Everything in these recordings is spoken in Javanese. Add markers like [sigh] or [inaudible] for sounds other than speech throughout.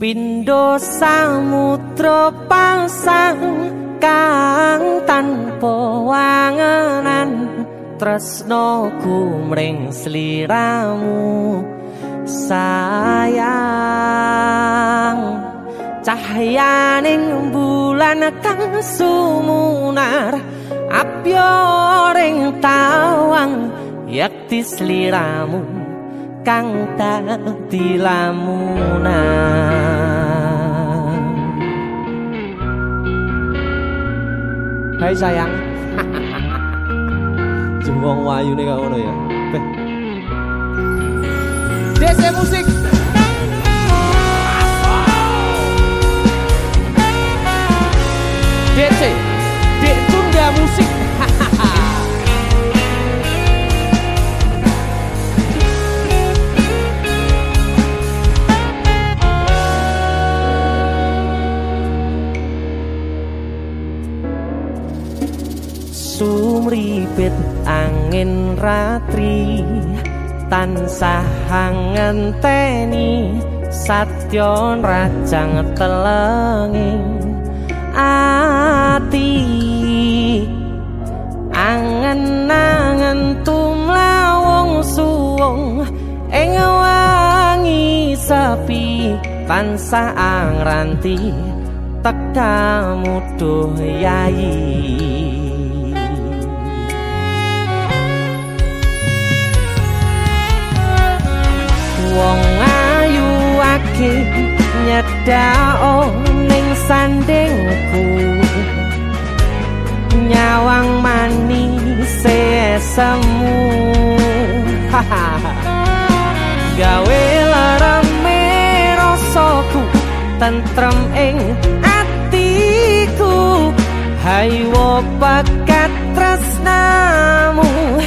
Pindo samudra pasang kang tanpa wangenan tresno kumring sliramu sayang. Cahyaning bulan kang sumunar apyoring tawang yakti sliramu kang dadi lamunan. Hai sayang. Jumong wayu nih ngono ya. DC musik sumripit angin ratri tansah ngenteni satyon rajang telengi. Ati angen-angen tumlawong suwung ing wangi sepi tansah angranti tekamu duh yayi nyedao ning sandingku nyawang manis semu. [laughs] Gawe larame rasaku tentrem ing atiku. Haywo pakat tresnamu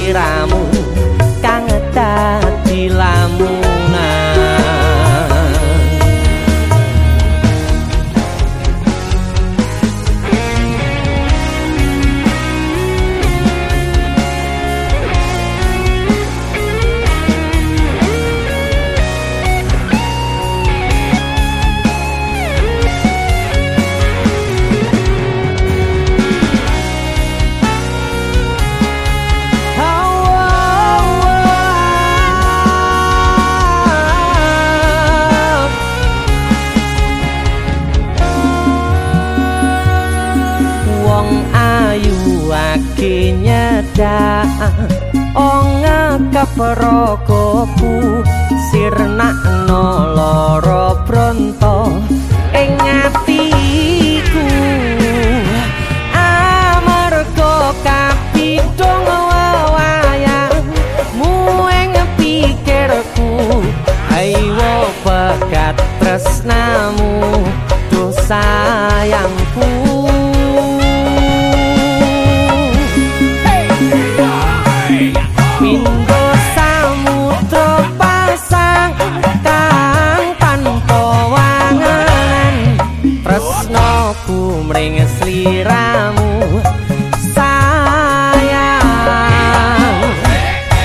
sliramu kang tetilah prokoku sirnakno lara bronto mring sliramu sayang.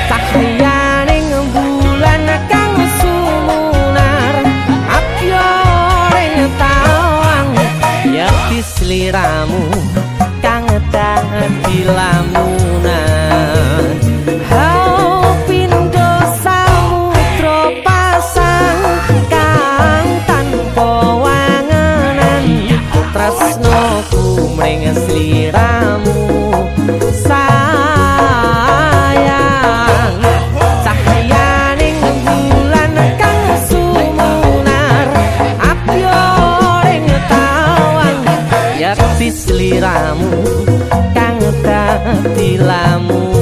Cahyaning bulan kang sumunar apyo ring tawang yakti sliramu sliramu kang dadi lamu